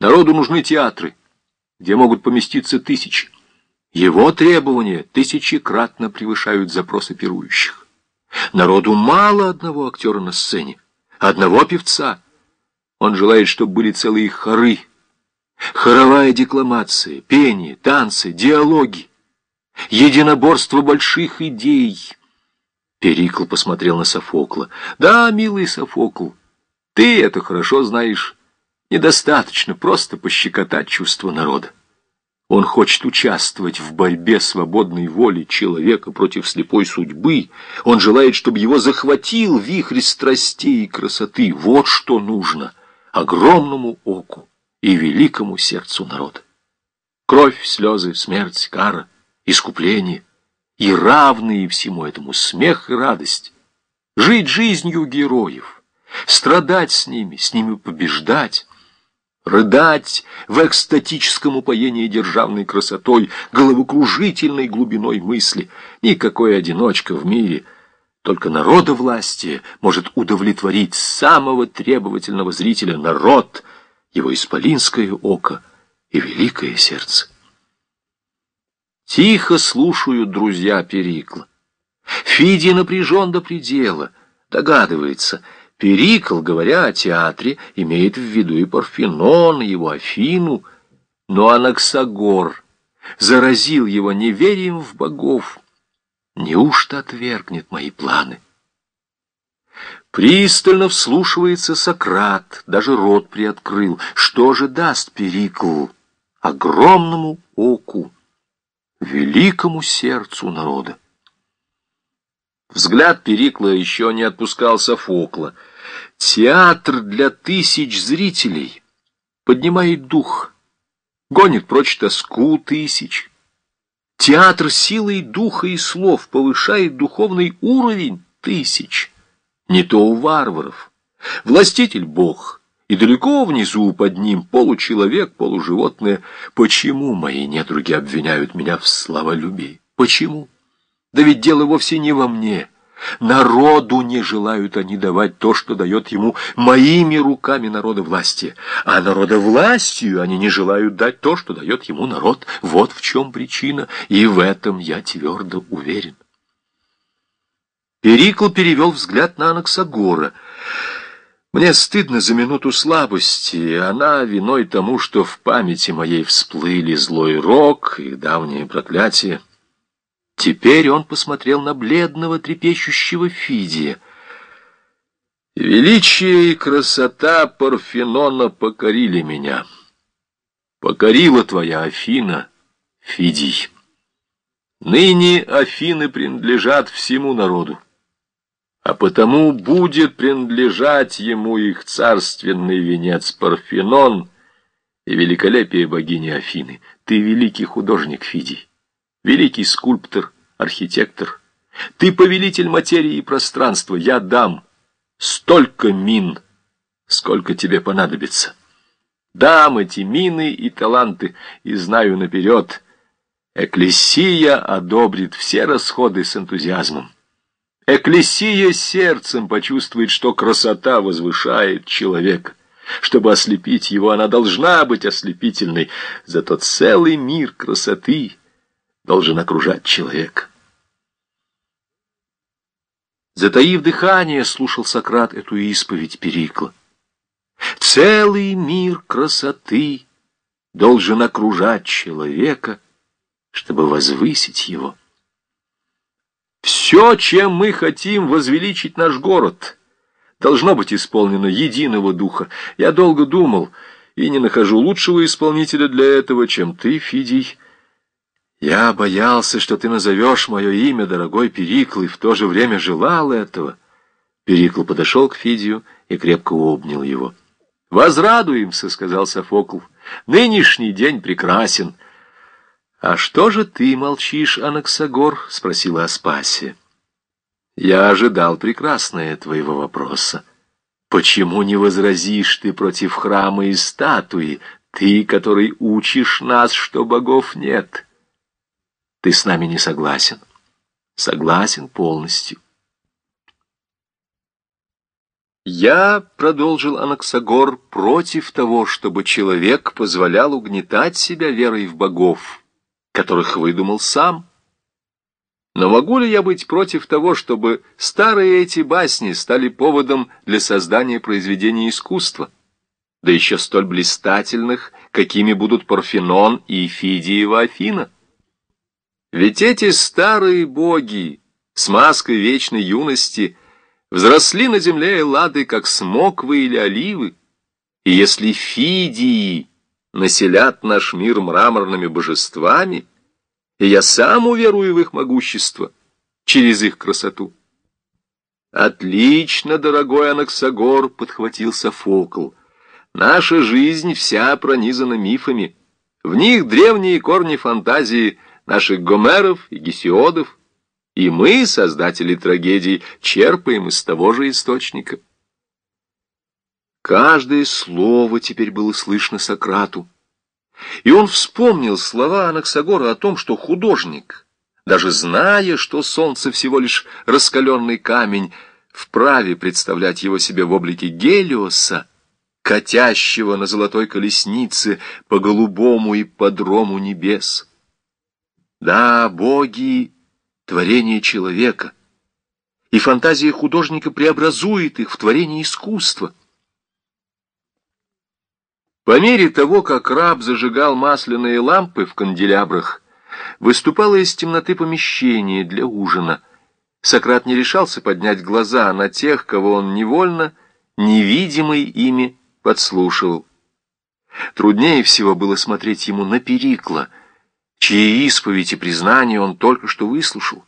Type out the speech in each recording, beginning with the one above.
Народу нужны театры, где могут поместиться тысячи. Его требования тысячекратно превышают запросы пирующих. Народу мало одного актера на сцене, одного певца. Он желает, чтобы были целые хоры, хоровая декламация, пение, танцы, диалоги, единоборство больших идей. Перикл посмотрел на Софокла. «Да, милый Софокл, ты это хорошо знаешь. Недостаточно просто пощекотать чувство народа. Он хочет участвовать в борьбе свободной воли человека против слепой судьбы. Он желает, чтобы его захватил вихрь страстей и красоты. Вот что нужно огромному оку и великому сердцу народа. Кровь, слезы, смерть, кара, искупление и равные всему этому смех и радость. Жить жизнью героев, страдать с ними, с ними побеждать, рыдать в экстатическом упоении державной красотой, головокружительной глубиной мысли. Никакой одиночка в мире, только народовластие может удовлетворить самого требовательного зрителя народ, его исполинское око и великое сердце. Тихо слушают друзья Перикла. Фидий напряжен до предела, догадывается — Перикл, говоря о театре, имеет в виду и Парфенон, и его Афину, но Анаксагор заразил его неверием в богов. Неужто отвергнет мои планы? Пристально вслушивается Сократ, даже рот приоткрыл. Что же даст Перикл огромному оку, великому сердцу народа? Взгляд Перикла еще не отпускал Софокла. Театр для тысяч зрителей поднимает дух, гонит прочь тоску тысяч. Театр силой духа и слов повышает духовный уровень тысяч. Не то у варваров. Властитель Бог, и далеко внизу под ним получеловек, полуживотное. Почему мои недруги обвиняют меня в славолюбии? Почему? Да ведь дело вовсе не во мне. Народу не желают они давать то, что дает ему моими руками народовластие, а народовластию они не желают дать то, что дает ему народ. Вот в чем причина, и в этом я твердо уверен. Перикл перевел взгляд на Анаксагора. Мне стыдно за минуту слабости, она виной тому, что в памяти моей всплыли злой рок и давнее проклятие. Теперь он посмотрел на бледного трепещущего Фидия. «Величие и красота Парфенона покорили меня. Покорила твоя Афина, Фидий. Ныне Афины принадлежат всему народу, а потому будет принадлежать ему их царственный венец Парфенон и великолепие богини Афины. Ты великий художник, Фидий великий скульптор, архитектор. Ты повелитель материи и пространства, я дам столько мин, сколько тебе понадобится. Дам эти мины и таланты, и знаю наперед, Экклесия одобрит все расходы с энтузиазмом. Экклесия сердцем почувствует, что красота возвышает человека. Чтобы ослепить его, она должна быть ослепительной, зато целый мир красоты — должен окружать человек. Затаив дыхание, слушал Сократ эту исповедь Перикла. Целый мир красоты должен окружать человека, чтобы возвысить его. Все, чем мы хотим возвеличить наш город, должно быть исполнено единого духа. Я долго думал и не нахожу лучшего исполнителя для этого, чем ты, Фидий, я боялся, что ты назовешь мое имя, дорогой Перикл, и в то же время желал этого. Перикл подошел к Фидию и крепко обнял его. «Возрадуемся», — сказал Софокл. «Нынешний день прекрасен». «А что же ты молчишь, Анаксагор?» — спросила Аспасия. «Я ожидал прекрасное твоего вопроса. Почему не возразишь ты против храма и статуи, ты, который учишь нас, что богов нет?» Ты с нами не согласен? Согласен полностью. Я, продолжил Анаксагор, против того, чтобы человек позволял угнетать себя верой в богов, которых выдумал сам. Но могу ли я быть против того, чтобы старые эти басни стали поводом для создания произведений искусства, да еще столь блистательных, какими будут Парфенон и Фидиева Афина? Ведь эти старые боги с маской вечной юности — Взросли на земле эллады, как смоквы или оливы, и если фидии населят наш мир мраморными божествами, и я сам уверую в их могущество через их красоту. «Отлично, дорогой Анаксагор!» — подхватил Софокл. «Наша жизнь вся пронизана мифами. В них древние корни фантазии наших Гомеров и Гесиодов, и мы, создатели трагедий, черпаем из того же источника. Каждое слово теперь было слышно Сократу. И он вспомнил слова Анаксагора о том, что художник, даже зная, что солнце всего лишь раскаленный камень, вправе представлять его себе в облике Гелиоса, катящего на золотой колеснице по голубому и подрому небес. Да, боги творение человека, и фантазия художника преобразует их в творение искусства. По мере того, как раб зажигал масляные лампы в канделябрах, выступало из темноты помещение для ужина. Сократ не решался поднять глаза на тех, кого он невольно, невидимый ими, подслушивал. Труднее всего было смотреть ему на Перикла — чьи исповедь и признания он только что выслушал.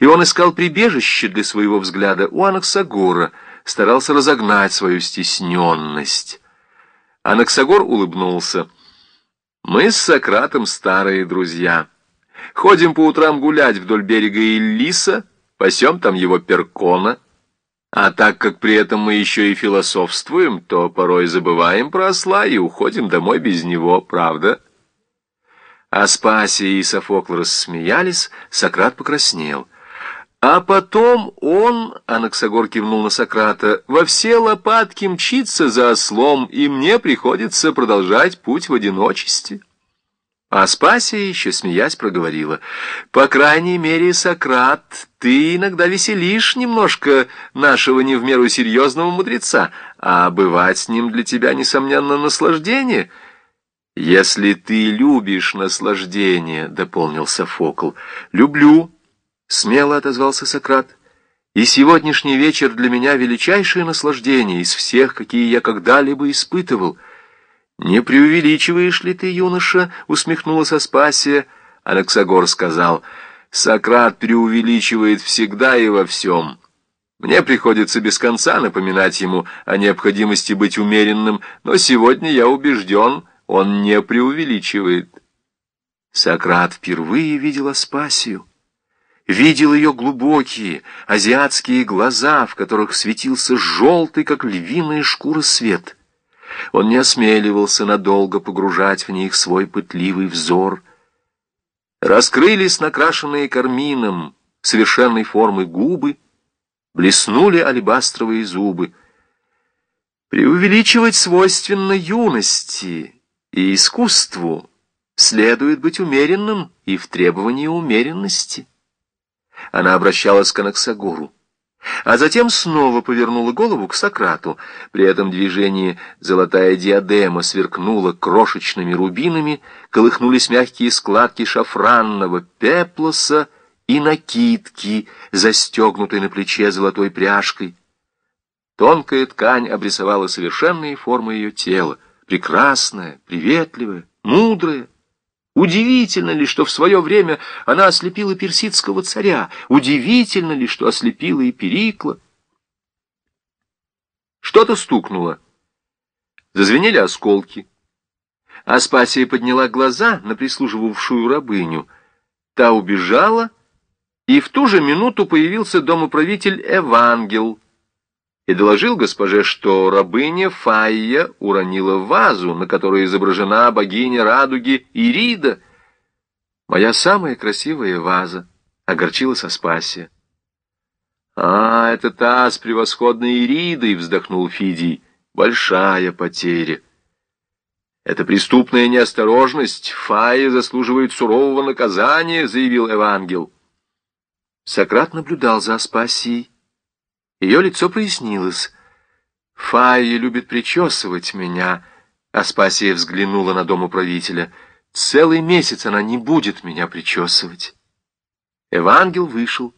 И он искал прибежище для своего взгляда у Анаксагора, старался разогнать свою стесненность. Анаксагор улыбнулся. «Мы с Сократом старые друзья. Ходим по утрам гулять вдоль берега Иллиса, пасем там его перкона. А так как при этом мы еще и философствуем, то порой забываем про осла и уходим домой без него, правда?» Аспасия и Софокл рассмеялись, Сократ покраснел. А потом он, Анаксагор кивнул на Сократа, во все лопатки мчится за ослом, и мне приходится продолжать путь в одиночестве. Аспасия, еще смеясь, проговорила. «По крайней мере, Сократ, ты иногда веселишь немножко нашего не в меру серьезного мудреца, а бывать с ним для тебя, несомненно, наслаждение». «Если ты любишь наслаждение», — дополнил Софокл. «Люблю», — смело отозвался Сократ. «И сегодняшний вечер для меня величайшее наслаждение из всех, какие я когда-либо испытывал». «Не преувеличиваешь ли ты, юноша?» — усмехнулась Аспасия. Алексагор сказал, «Сократ преувеличивает всегда и во всем». Мне приходится без конца напоминать ему о необходимости быть умеренным, но сегодня я убежден, он не преувеличивает. Сократ впервые видел Аспасию. Видел ее глубокие азиатские глаза, в которых светился желтый, как львиная шкура, свет. Он не осмеливался надолго погружать в них свой пытливый взор. Раскрылись накрашенные кармином совершенной формы губы, блеснули алебастровые зубы. Преувеличивать свойственно юности — и искусству следует быть умеренным и в требовании умеренности. Она обращалась к Анаксагору, а затем снова повернула голову к Сократу. При этом движении золотая диадема сверкнула крошечными рубинами, колыхнулись мягкие складки шафранного пеплоса и накидки, застегнутой на плече золотой пряжкой. Тонкая ткань обрисовала совершенные формы ее тела прекрасная, приветливая, мудрая. Удивительно ли, что в свое время она ослепила персидского царя? Удивительно ли, что ослепила и Перикла? Что-то стукнуло. Зазвенели осколки. Аспасия подняла глаза на прислуживавшую рабыню. Та убежала, и в ту же минуту появился домоправитель Евангел и доложил госпоже, что рабыня Файя уронила вазу, на которой изображена богиня радуги Ирида. «Моя самая красивая ваза», — огорчилась Аспасия. «А, это та с превосходной Иридой!» — вздохнул Фидий. «Большая потеря!» «Это преступная неосторожность. Фаи заслуживает сурового наказания», — заявил Евангел. Сократ наблюдал за Аспасией. Ее лицо прояснилось. «Фаи любит причесывать меня», — Аспасия взглянула на дом управителя. «Целый месяц она не будет меня причесывать». Евангел вышел.